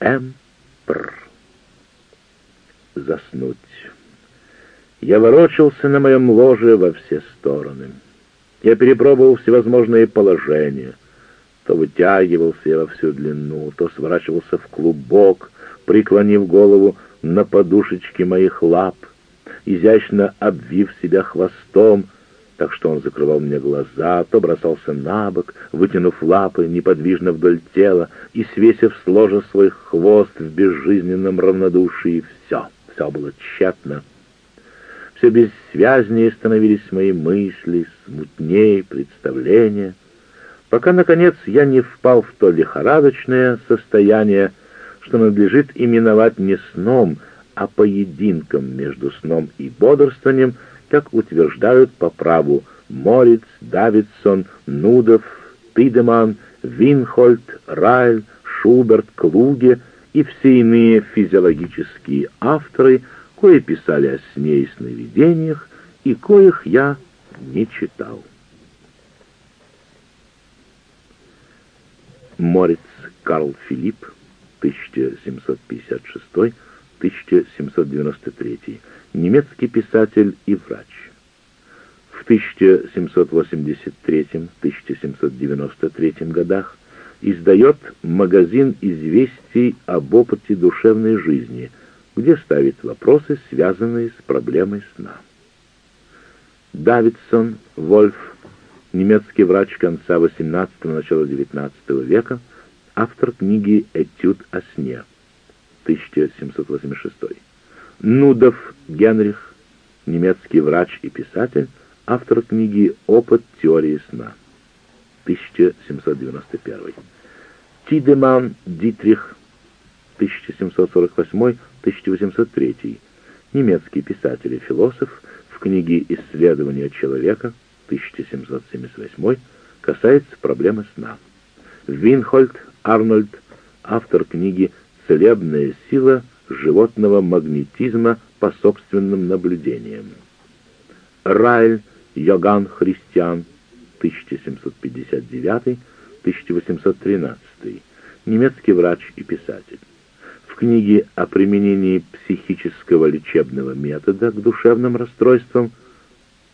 Эмпр. Заснуть. Я ворочался на моем ложе во все стороны. Я перепробовал всевозможные положения. То вытягивался я во всю длину, то сворачивался в клубок, преклонив голову на подушечке моих лап, изящно обвив себя хвостом, так что он закрывал мне глаза, то бросался на бок, вытянув лапы неподвижно вдоль тела и свесив с ложа свой хвост в безжизненном равнодушии. Все, все было тщетно. Все бессвязнее становились мои мысли, смутнее представления, пока, наконец, я не впал в то лихорадочное состояние, что надлежит именовать не сном, а поединком между сном и бодрствованием, как утверждают по праву Мориц, Давидсон, Нудов, Тидеман, Винхольд, Райль, Шуберт, Клуге и все иные физиологические авторы, кои писали о сне и сновидениях, и коих я не читал. Морец Карл Филипп, 1756-1793, немецкий писатель и врач. В 1783-1793 годах издает магазин известий об опыте душевной жизни, где ставит вопросы, связанные с проблемой сна. Давидсон Вольф, немецкий врач конца XVIII – начала XIX века, автор книги «Этюд о сне», 1786. Нудов Генрих, немецкий врач и писатель, автор книги «Опыт теории сна», 1791. Тидеман Дитрих, 1748-1803, немецкий писатель и философ, в книге «Исследование человека» 1778 касается проблемы сна. Винхольд Арнольд, автор книги «Целебная сила животного магнетизма по собственным наблюдениям». Райль Йоган Христиан, 1759-1813, немецкий врач и писатель в книге о применении психического лечебного метода к душевным расстройствам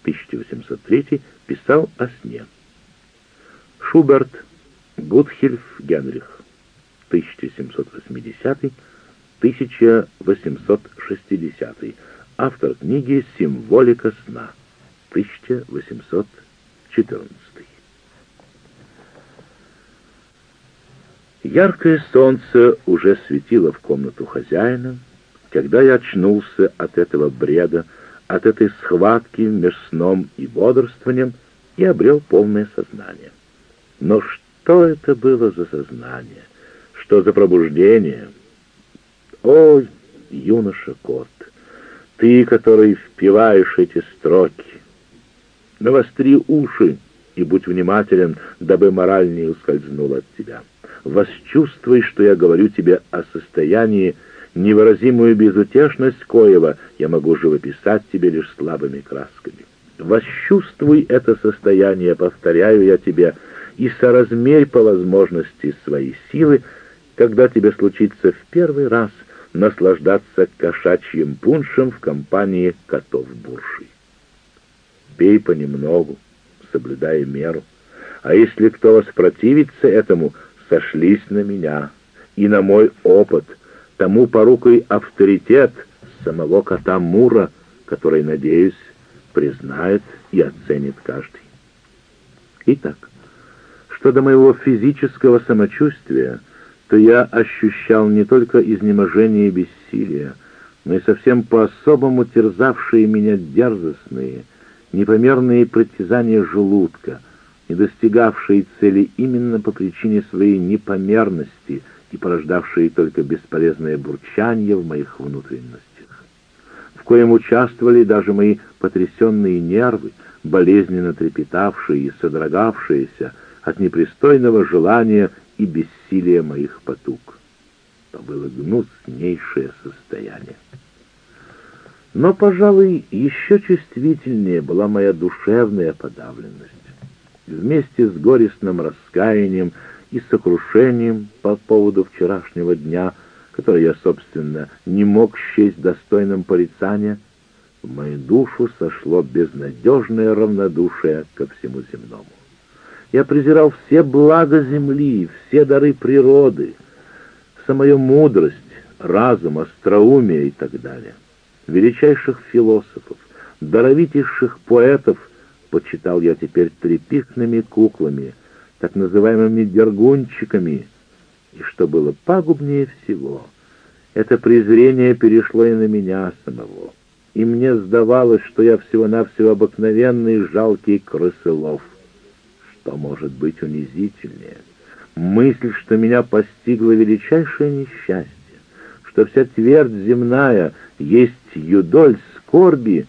1803 писал о сне. Шуберт Гудхильф Генрих 1780-1860, автор книги «Символика сна» 1814. Яркое солнце уже светило в комнату хозяина, когда я очнулся от этого бреда, от этой схватки между сном и бодрствованием и обрел полное сознание. Но что это было за сознание? Что за пробуждение? О, юноша-кот, ты, который впиваешь эти строки, навостри уши и будь внимателен, дабы мораль не ускользнула от тебя восчувствуй, что я говорю тебе о состоянии, невыразимую безутешность коего я могу живописать тебе лишь слабыми красками. Восчувствуй это состояние, повторяю я тебе, и соразмерь по возможности свои силы, когда тебе случится в первый раз наслаждаться кошачьим пуншем в компании котов-буршей. Пей понемногу, соблюдая меру, а если кто воспротивится этому, сошлись на меня и на мой опыт, тому порукой авторитет самого кота Мура, который, надеюсь, признает и оценит каждый. Итак, что до моего физического самочувствия, то я ощущал не только изнеможение и бессилие, но и совсем по-особому терзавшие меня дерзостные, непомерные притязания желудка — не достигавшие цели именно по причине своей непомерности и порождавшие только бесполезное бурчание в моих внутренностях, в коем участвовали даже мои потрясенные нервы, болезненно трепетавшие и содрогавшиеся от непристойного желания и бессилия моих потуг. То было гнуснейшее состояние. Но, пожалуй, еще чувствительнее была моя душевная подавленность вместе с горестным раскаянием и сокрушением по поводу вчерашнего дня который я, собственно, не мог счесть достойным порицания, в мою душу сошло безнадежное равнодушие ко всему земному. Я презирал все блага земли, все дары природы, самую мудрость, разум, остроумие и так далее. Величайших философов, даровитейших поэтов почитал я теперь трепетными куклами, так называемыми дергунчиками, и что было пагубнее всего, это презрение перешло и на меня самого, и мне сдавалось, что я всего-навсего обыкновенный жалкий крысылов. Что может быть унизительнее? Мысль, что меня постигло величайшее несчастье, что вся твердь земная есть юдоль скорби,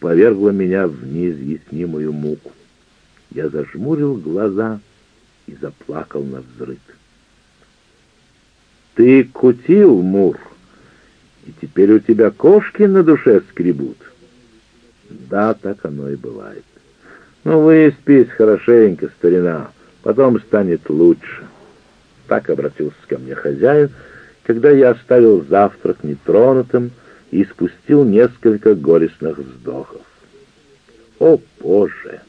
повергла меня в неизъяснимую муку. Я зажмурил глаза и заплакал на взрыв. «Ты кутил, Мур, и теперь у тебя кошки на душе скребут». «Да, так оно и бывает. Ну, выспись хорошенько, старина, потом станет лучше». Так обратился ко мне хозяин, когда я оставил завтрак нетронутым и спустил несколько горестных вздохов. О, Боже!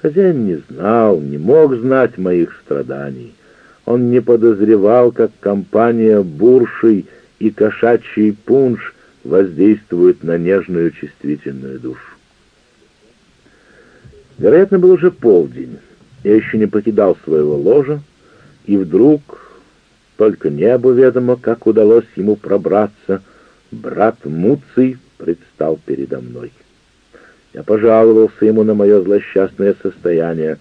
Хозяин не знал, не мог знать моих страданий. Он не подозревал, как компания буршей и кошачий пунш воздействует на нежную чувствительную душу. Вероятно, был уже полдень. Я еще не покидал своего ложа, и вдруг, только небу ведомо, как удалось ему пробраться, брат Муций предстал передо мной. Я пожаловался ему на мое злосчастное состояние,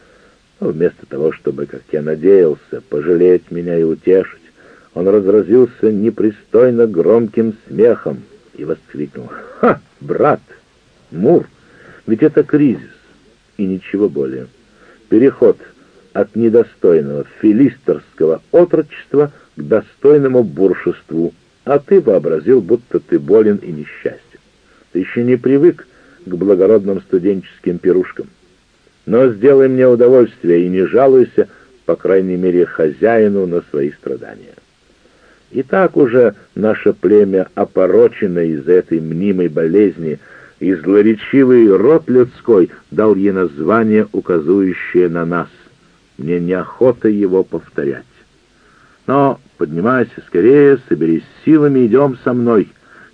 но вместо того, чтобы, как я надеялся, пожалеть меня и утешить, он разразился непристойно громким смехом и воскликнул. «Ха, брат! Мур! Ведь это кризис, и ничего более. Переход от недостойного филистерского отрочества к достойному буршеству, а ты вообразил, будто ты болен и несчастен. Ты еще не привык к благородным студенческим пирушкам. Но сделай мне удовольствие и не жалуйся, по крайней мере, хозяину на свои страдания. И так уже наше племя опорочено из этой мнимой болезни, и злоречивый род людской дал ей название, указывающее на нас — мне неохота его повторять. Но поднимайся скорее, соберись силами, идем со мной.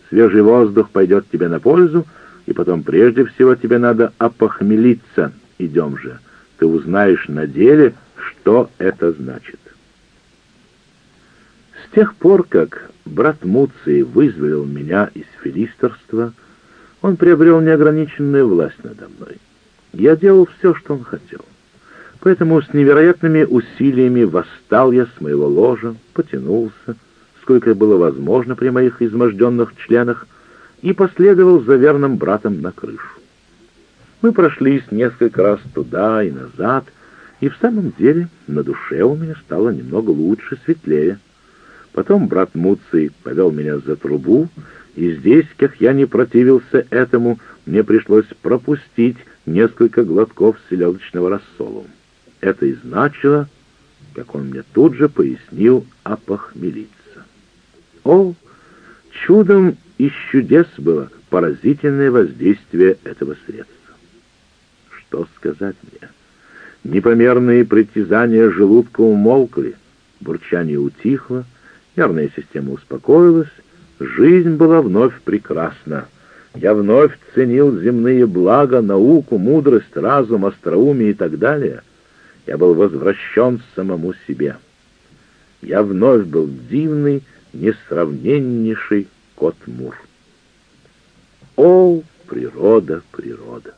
Свежий воздух пойдет тебе на пользу, и потом прежде всего тебе надо опохмелиться. Идем же, ты узнаешь на деле, что это значит. С тех пор, как брат Муций вызволил меня из филистерства, он приобрел неограниченную власть надо мной. Я делал все, что он хотел. Поэтому с невероятными усилиями восстал я с моего ложа, потянулся, сколько было возможно при моих изможденных членах, и последовал за верным братом на крышу. Мы прошлись несколько раз туда и назад, и в самом деле на душе у меня стало немного лучше, светлее. Потом брат Муций повел меня за трубу, и здесь, как я не противился этому, мне пришлось пропустить несколько глотков селедочного рассола. Это и значило, как он мне тут же пояснил, опохмелиться. О, чудом из чудес было поразительное воздействие этого средства. Что сказать мне? Непомерные притязания желудка умолкли, бурчание утихло, нервная система успокоилась, жизнь была вновь прекрасна. Я вновь ценил земные блага, науку, мудрость, разум, остроумие и так далее — я был возвращен самому себе. Я вновь был дивный, несравненнейший кот Мур. О, природа, природа!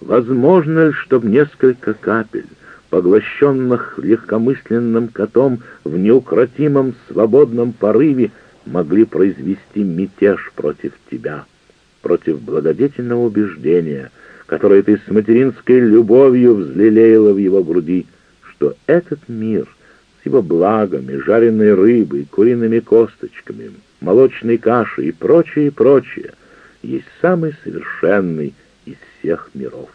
Возможно ли, чтобы несколько капель, поглощенных легкомысленным котом в неукротимом свободном порыве, могли произвести мятеж против тебя, против благодетельного убеждения — которое ты с материнской любовью взлелеяла в его груди, что этот мир с его благами, жареной рыбой, куриными косточками, молочной кашей и прочее, прочее, есть самый совершенный из всех миров,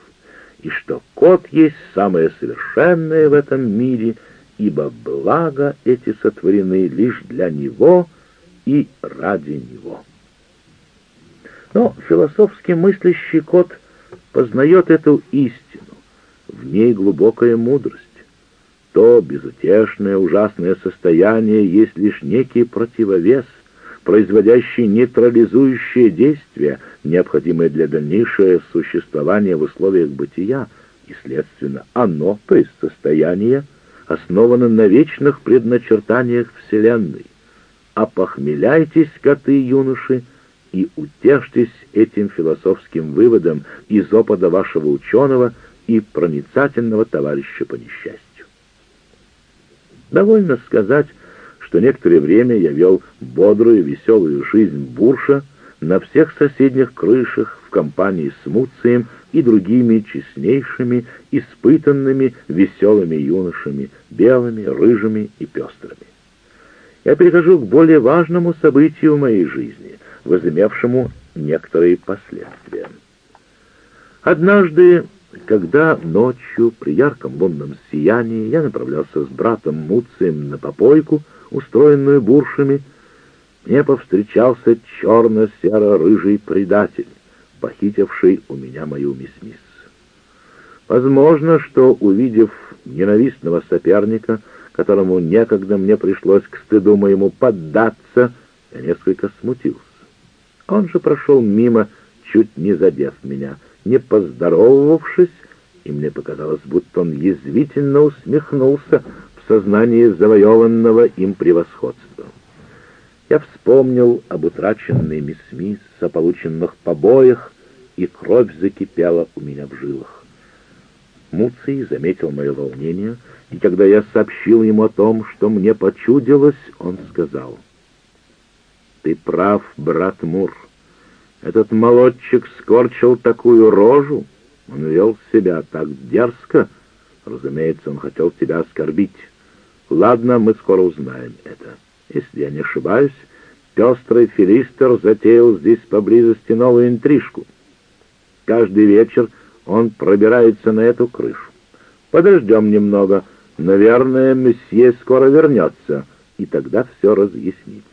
и что кот есть самое совершенное в этом мире, ибо блага эти сотворены лишь для него и ради него. Но философски мыслящий кот познает эту истину, в ней глубокая мудрость. То безутешное ужасное состояние есть лишь некий противовес, производящий нейтрализующее действие, необходимое для дальнейшего существования в условиях бытия, и, следственно, оно, то есть состояние, основано на вечных предначертаниях Вселенной. Опохмеляйтесь, коты юноши, и утешьтесь этим философским выводом из опыта вашего ученого и проницательного товарища по несчастью. Довольно сказать, что некоторое время я вел бодрую, веселую жизнь бурша на всех соседних крышах в компании с Муцием и другими честнейшими, испытанными, веселыми юношами, белыми, рыжими и пестрыми. Я перехожу к более важному событию моей жизни, возымевшему некоторые последствия. Однажды, когда ночью при ярком лунном сиянии я направлялся с братом Муцием на попойку, устроенную буршами, мне повстречался черно-серо-рыжий предатель, похитивший у меня мою мисс-мисс. Возможно, что, увидев ненавистного соперника, которому некогда мне пришлось к стыду моему поддаться, я несколько смутился. Он же прошел мимо, чуть не задев меня, не поздоровавшись, и мне показалось, будто он язвительно усмехнулся в сознании завоеванного им превосходства. Я вспомнил об утраченной мисс о полученных побоях, и кровь закипела у меня в жилах. Муций заметил мое волнение, и когда я сообщил ему о том, что мне почудилось, он сказал, «Ты прав, брат Мур. Этот молодчик скорчил такую рожу, он вел себя так дерзко. Разумеется, он хотел тебя оскорбить. Ладно, мы скоро узнаем это. Если я не ошибаюсь, пестрый филистер затеял здесь поблизости новую интрижку. Каждый вечер он пробирается на эту крышу. Подождем немного. Наверное, месье скоро вернется, и тогда все разъяснится.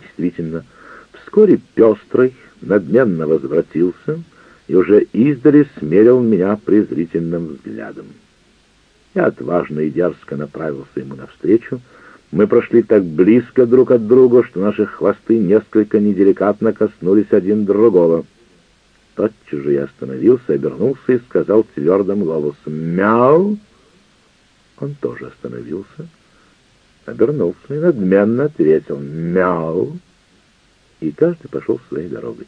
Действительно, вскоре пестрый надменно возвратился и уже издали смерил меня презрительным взглядом. Я отважно и дерзко направился ему навстречу. Мы прошли так близко друг от друга, что наши хвосты несколько неделикатно коснулись один другого. Тотчас же я остановился, обернулся и сказал твердым голосом «Мяу!». Он тоже остановился, обернулся и надменно ответил «Мяу!». И каждый пошел своей дорогой.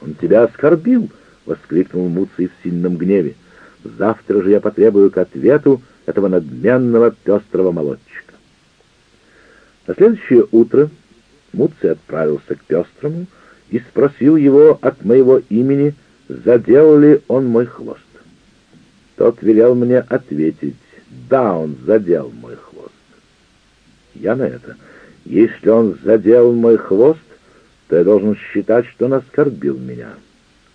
«Он тебя оскорбил!» — воскликнул Муций в сильном гневе. «Завтра же я потребую к ответу этого надменного пестрого молодчика». На следующее утро Муций отправился к пестрому, и спросил его от моего имени, задел ли он мой хвост. Тот велел мне ответить, да, он задел мой хвост. Я на это, если он задел мой хвост, то я должен считать, что он оскорбил меня.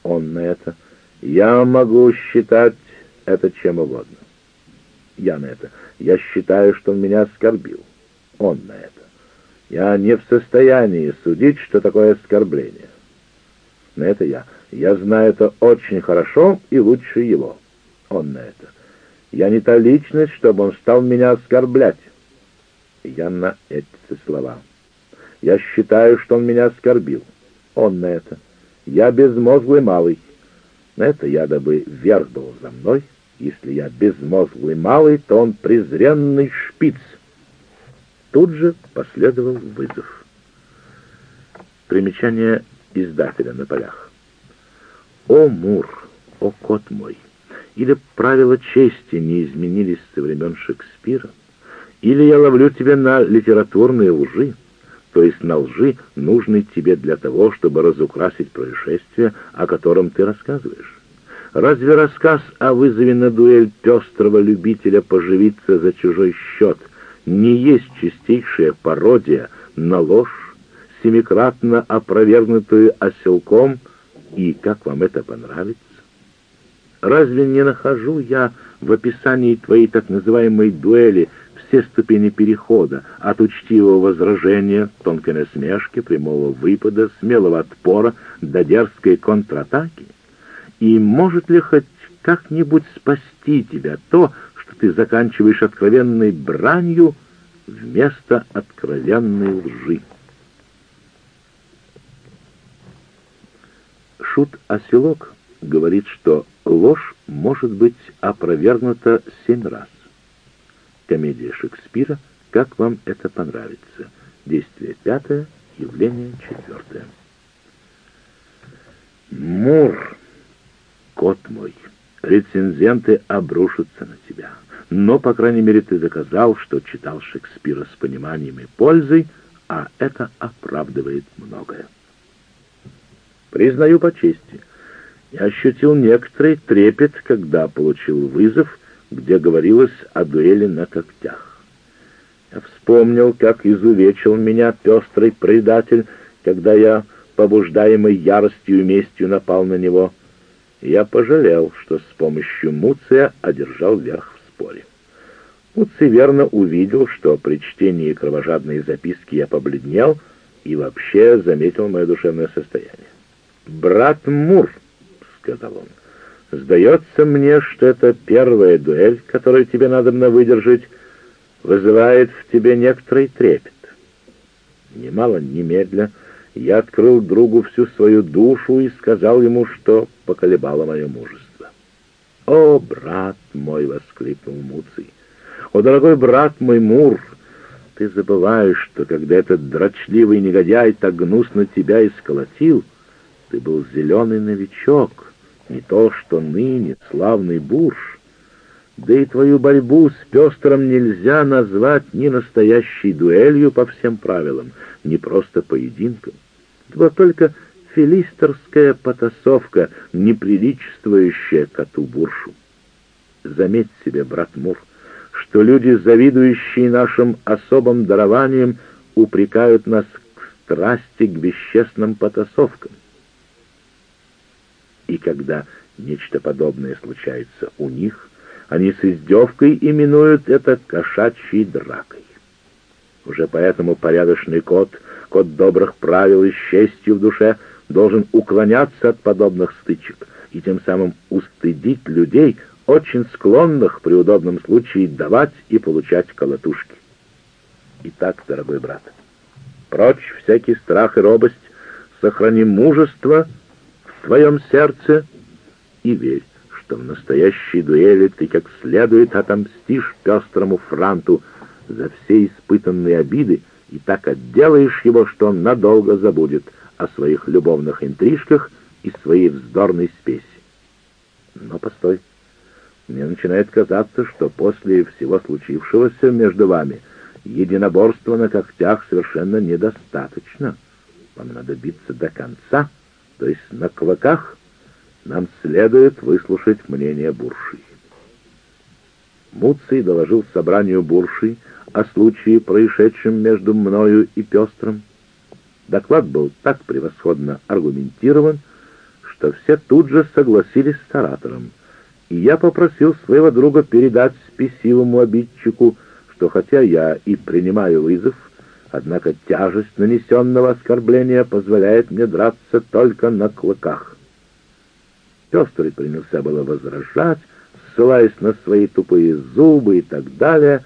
Он на это, я могу считать это чем угодно. Я на это, я считаю, что он меня оскорбил. Он на это. Я не в состоянии судить, что такое оскорбление. На это я. Я знаю это очень хорошо и лучше его. Он на это. Я не та личность, чтобы он стал меня оскорблять. Я на эти слова. Я считаю, что он меня оскорбил. Он на это. Я безмозглый малый. На это я, дабы вверх был за мной. Если я безмозглый малый, то он презренный шпиц. Тут же последовал вызов. Примечание издателя на полях. «О, Мур, о, кот мой! Или правила чести не изменились со времен Шекспира, или я ловлю тебя на литературные лжи, то есть на лжи, нужной тебе для того, чтобы разукрасить происшествие, о котором ты рассказываешь. Разве рассказ о вызове на дуэль пестрого любителя поживиться за чужой счет — не есть чистейшая пародия на ложь, семикратно опровергнутую оселком, и как вам это понравится? Разве не нахожу я в описании твоей так называемой дуэли все ступени перехода от учтивого возражения, тонкой насмешки, прямого выпада, смелого отпора до дерзкой контратаки? И может ли хоть как-нибудь спасти тебя то, что ты заканчиваешь откровенной бранью вместо откровенной лжи? Шут-оселок говорит, что ложь может быть опровергнута семь раз. Комедия Шекспира «Как вам это понравится?» Действие пятое, явление четвертое. Мур, кот мой, рецензенты обрушатся на тебя. Но, по крайней мере, ты доказал, что читал Шекспира с пониманием и пользой, а это оправдывает многое. Признаю по чести, я ощутил некоторый трепет, когда получил вызов, где говорилось о дуэли на когтях. Я вспомнил, как изувечил меня пестрый предатель, когда я, побуждаемый яростью и местью, напал на него. Я пожалел, что с помощью Муция одержал верх в споре. Муций верно увидел, что при чтении кровожадной записки я побледнел и вообще заметил мое душевное состояние. «Брат Мур», — сказал он, — «сдается мне, что это первая дуэль, которую тебе надо на выдержать, вызывает в тебе некоторый трепет». Немало немедля я открыл другу всю свою душу и сказал ему, что поколебало мое мужество. «О, брат мой!» — воскликнул Муций. «О, дорогой брат мой Мур!» Ты забываешь, что когда этот дрочливый негодяй так гнусно тебя исколотил, ты был зеленый новичок, не то что ныне славный бурж. Да и твою борьбу с пестром нельзя назвать ни настоящей дуэлью по всем правилам, ни просто поединком. Это только филистерская потасовка, неприличествующая коту-буршу. Заметь себе, брат Мур, что люди, завидующие нашим особым дарованием, упрекают нас к страсти к бесчестным потасовкам и когда нечто подобное случается у них, они с издевкой именуют это кошачьей дракой. Уже поэтому порядочный кот, кот добрых правил и с честью в душе, должен уклоняться от подобных стычек и тем самым устыдить людей, очень склонных при удобном случае давать и получать колотушки. Итак, дорогой брат, прочь всякий страх и робость, сохрани мужество — твоем сердце и верь, что в настоящей дуэли ты как следует отомстишь пестрому франту за все испытанные обиды и так отделаешь его, что он надолго забудет о своих любовных интрижках и своей вздорной спеси. Но постой, мне начинает казаться, что после всего случившегося между вами единоборства на когтях совершенно недостаточно. Вам надо биться до конца — то есть на клоках, нам следует выслушать мнение Бурши. Муций доложил собранию Бурши о случае, происшедшем между мною и Пестром. Доклад был так превосходно аргументирован, что все тут же согласились с оратором, и я попросил своего друга передать спесивому обидчику, что хотя я и принимаю вызов, Однако тяжесть нанесенного оскорбления позволяет мне драться только на клыках. Пестрый принялся было возражать, ссылаясь на свои тупые зубы и так далее,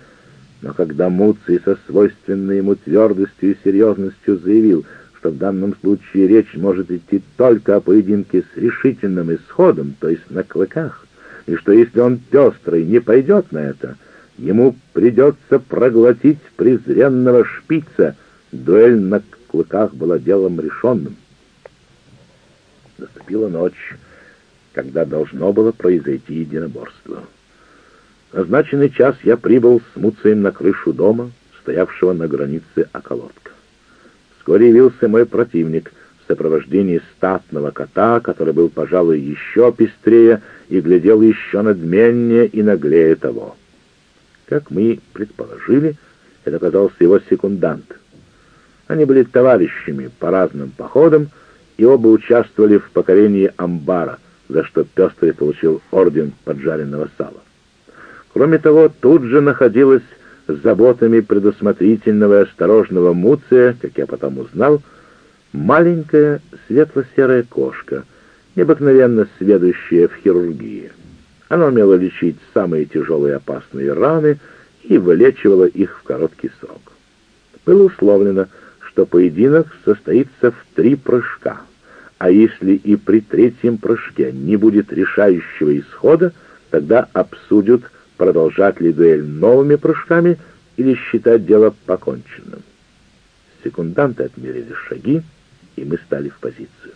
но когда Муций со свойственной ему твердостью и серьезностью заявил, что в данном случае речь может идти только о поединке с решительным исходом, то есть на клыках, и что если он пестрый не пойдет на это — Ему придется проглотить презренного шпица. Дуэль на клыках была делом решенным. Наступила ночь, когда должно было произойти единоборство. Назначенный час я прибыл с Муцием на крышу дома, стоявшего на границе околотка. Вскоре явился мой противник в сопровождении статного кота, который был, пожалуй, еще пестрее и глядел еще надменнее и наглее того. Как мы предположили, это оказался его секундант. Они были товарищами по разным походам и оба участвовали в покорении амбара, за что Пестрый получил орден поджаренного сала. Кроме того, тут же находилась заботами предусмотрительного и осторожного Муция, как я потом узнал, маленькая светло-серая кошка, необыкновенно сведущая в хирургии. Она умела лечить самые тяжелые опасные раны и вылечивала их в короткий срок. Было условлено, что поединок состоится в три прыжка, а если и при третьем прыжке не будет решающего исхода, тогда обсудят, продолжать ли дуэль новыми прыжками или считать дело поконченным. Секунданты отмерили шаги, и мы стали в позицию.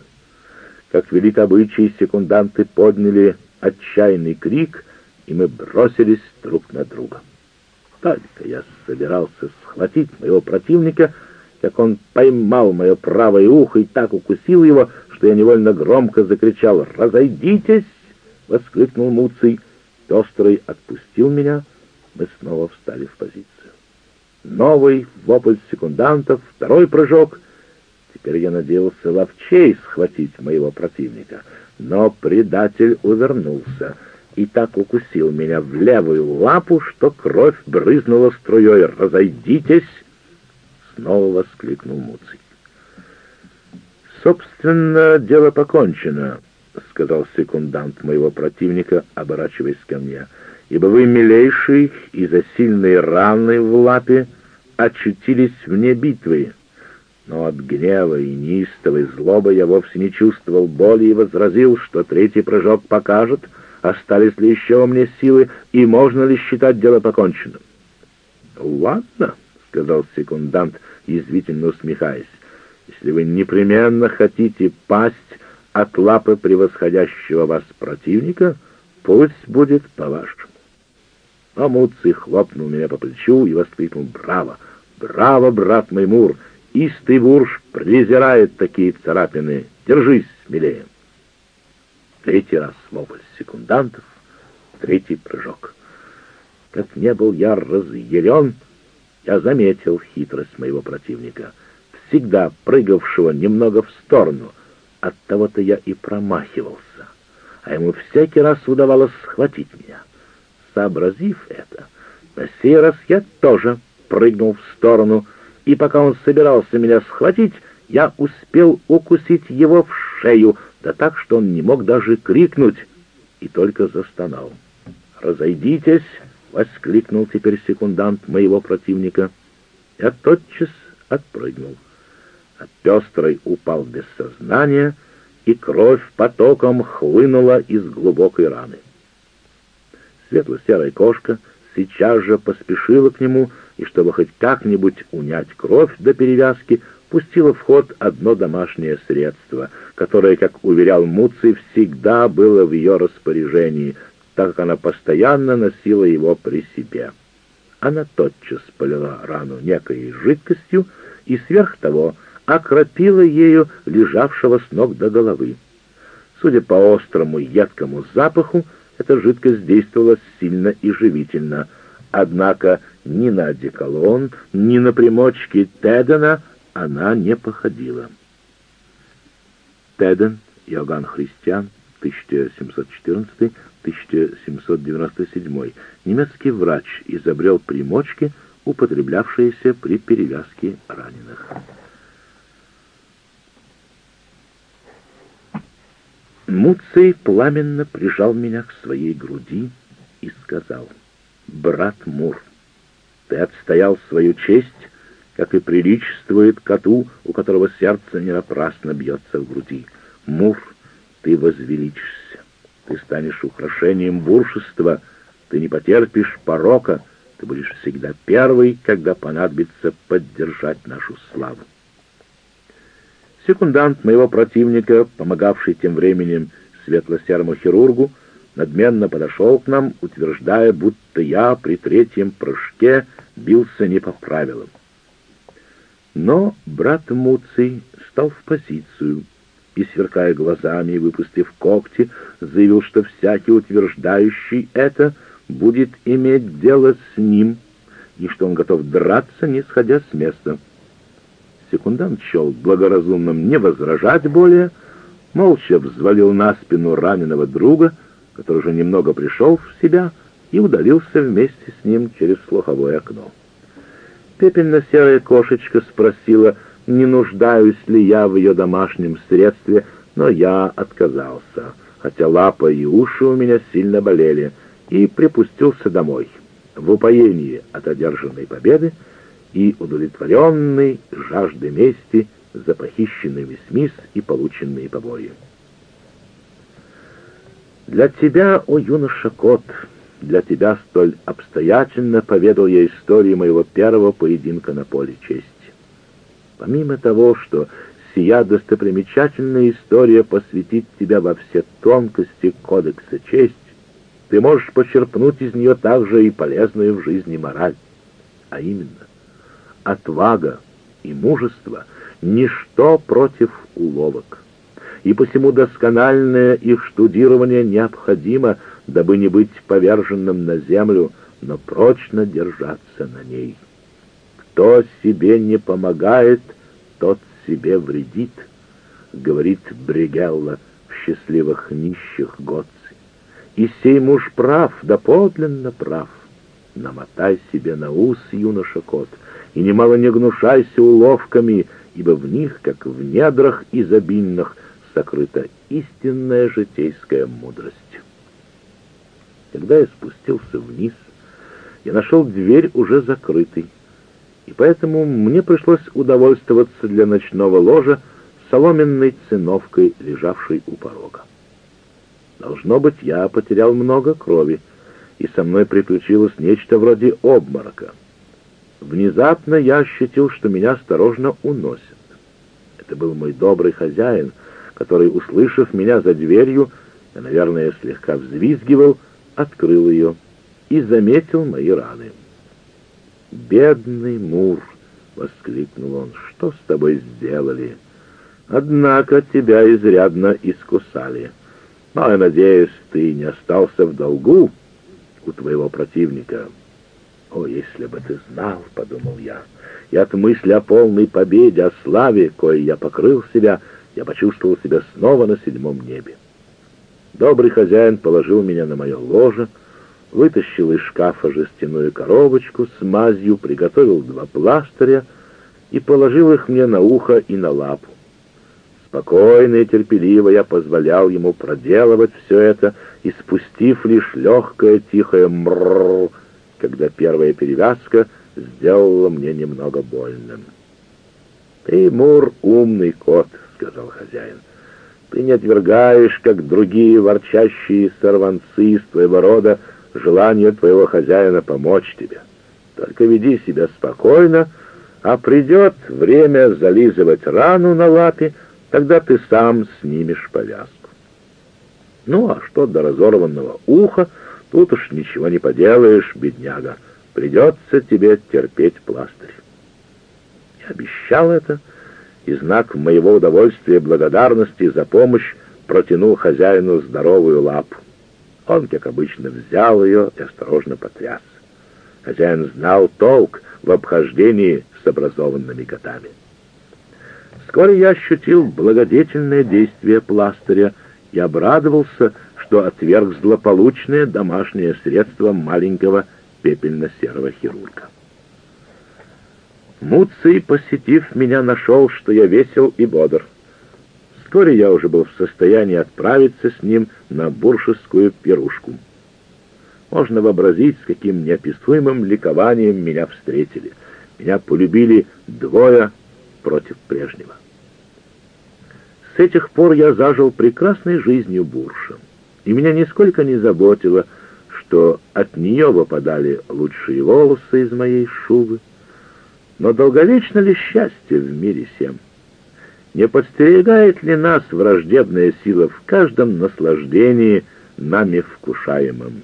Как велик обычай, секунданты подняли отчаянный крик, и мы бросились друг на друга. Только я собирался схватить моего противника, как он поймал мое правое ухо и так укусил его, что я невольно громко закричал «Разойдитесь!» — воскликнул Муций. Пестрый отпустил меня, мы снова встали в позицию. Новый вопль секундантов, второй прыжок. Теперь я надеялся ловчей схватить моего противника, но предатель увернулся и так укусил меня в левую лапу, что кровь брызнула струей. «Разойдитесь!» — снова воскликнул Муций. «Собственно, дело покончено», — сказал секундант моего противника, оборачиваясь ко мне, «ибо вы, милейший, из-за сильной раны в лапе очутились вне битвы. Но от гнева и неистовой злобы я вовсе не чувствовал боли и возразил, что третий прыжок покажет, остались ли еще у меня силы и можно ли считать дело поконченным. «Ладно», — сказал секундант, язвительно усмехаясь, «если вы непременно хотите пасть от лапы превосходящего вас противника, пусть будет по-вашему». А Муций хлопнул меня по плечу и воскликнул «Браво! Браво, брат Маймур! Истый бурж презирает такие царапины! Держись смелее!» Третий раз вопль секундантов, третий прыжок. Как не был я разъярен, я заметил хитрость моего противника, всегда прыгавшего немного в сторону. От того-то я и промахивался, а ему всякий раз удавалось схватить меня. Сообразив это, на сей раз я тоже прыгнул в сторону, и пока он собирался меня схватить, я успел укусить его в шею, да так, что он не мог даже крикнуть, и только застонал. «Разойдитесь!» — воскликнул теперь секундант моего противника. Я тотчас отпрыгнул. А пестрый упал без сознания, и кровь потоком хлынула из глубокой раны. Светло-серая кошка сейчас же поспешила к нему, и чтобы хоть как-нибудь унять кровь до перевязки, пустила в ход одно домашнее средство, которое, как уверял Муций, всегда было в ее распоряжении, так как она постоянно носила его при себе. Она тотчас полила рану некой жидкостью и сверх того окропила ею лежавшего с ног до головы. Судя по острому едкому запаху, эта жидкость действовала сильно и живительно, однако ни на одеколон, ни на примочки Тедена она не походила. Теден, Иоганн Христиан, 1714-1797, немецкий врач, изобрел примочки, употреблявшиеся при перевязке раненых. Муций пламенно прижал меня к своей груди и сказал, «Брат Мур, ты отстоял свою честь, как и приличествует коту, у которого сердце не напрасно бьется в груди. Мур, ты возвеличишься, ты станешь украшением буршества, ты не потерпишь порока, ты будешь всегда первый, когда понадобится поддержать нашу славу. Секундант моего противника, помогавший тем временем светло-серому хирургу, надменно подошел к нам, утверждая, будто я при третьем прыжке бился не по правилам. Но брат Муций стал в позицию и, сверкая глазами и выпустив когти, заявил, что всякий утверждающий это будет иметь дело с ним, и что он готов драться, не сходя с места. Секундант счел благоразумным не возражать более, молча взвалил на спину раненого друга, который уже немного пришел в себя, и удалился вместе с ним через слуховое окно. Пепельно-серая кошечка спросила, не нуждаюсь ли я в ее домашнем средстве, но я отказался, хотя лапа и уши у меня сильно болели, и припустился домой, в упоении от одержанной победы и удовлетворенный жаждой мести за похищенный мисс и полученные побои. Для тебя, о юноша Кот, для тебя столь обстоятельно поведал я историю моего первого поединка на поле чести. Помимо того, что сия достопримечательная история посвятит тебя во все тонкости кодекса чести, ты можешь почерпнуть из нее также и полезную в жизни мораль, а именно отвага и мужество — ничто против уловок и посему доскональное их штудирование необходимо, дабы не быть поверженным на землю, но прочно держаться на ней. Кто себе не помогает, тот себе вредит, говорит Бригелла в счастливых нищих Готци. И сей муж прав, да подлинно прав. Намотай себе на ус, юноша кот, и немало не гнушайся уловками, ибо в них, как в недрах изобильных, сокрыта истинная житейская мудрость. Когда я спустился вниз, я нашел дверь уже закрытой, и поэтому мне пришлось удовольствоваться для ночного ложа соломенной циновкой, лежавшей у порога. Должно быть, я потерял много крови, и со мной приключилось нечто вроде обморока. Внезапно я ощутил, что меня осторожно уносят. Это был мой добрый хозяин — который, услышав меня за дверью, я, наверное, слегка взвизгивал, открыл ее и заметил мои раны. «Бедный Мур!» — воскликнул он. «Что с тобой сделали? Однако тебя изрядно искусали. Но, я надеюсь, ты не остался в долгу у твоего противника». «О, если бы ты знал!» — подумал я. «И от мысли о полной победе, о славе, кое я покрыл себя, — я почувствовал себя снова на седьмом небе. Добрый хозяин положил меня на мое ложе, вытащил из шкафа жестяную коробочку с мазью, приготовил два пластыря и положил их мне на ухо и на лапу. Спокойно и терпеливо я позволял ему проделывать все это, и спустив лишь легкое тихое мрррр, когда первая перевязка сделала мне немного больным. «Ты, Мур, умный кот», — сказал хозяин. «Ты не отвергаешь, как другие ворчащие сорванцы из твоего рода, желание твоего хозяина помочь тебе. Только веди себя спокойно, а придет время зализывать рану на лапе, тогда ты сам снимешь повязку. Ну, а что до разорванного уха, тут уж ничего не поделаешь, бедняга. Придется тебе терпеть пластырь. Я обещал это, — и знак моего удовольствия и благодарности за помощь протянул хозяину здоровую лапу. Он, как обычно, взял ее и осторожно потряс. Хозяин знал толк в обхождении с образованными котами. Вскоре я ощутил благодетельное действие пластыря и обрадовался, что отверг злополучное домашнее средство маленького пепельно-серого хирурга. Муций, посетив меня, нашел, что я весел и бодр. Вскоре я уже был в состоянии отправиться с ним на буршескую пирушку. Можно вообразить, с каким неописуемым ликованием меня встретили. Меня полюбили двое против прежнего. С этих пор я зажил прекрасной жизнью бурша, и меня нисколько не заботило, что от нее выпадали лучшие волосы из моей шубы, но долговечно ли счастье в мире всем? Не подстерегает ли нас враждебная сила в каждом наслаждении, нами вкушаемом?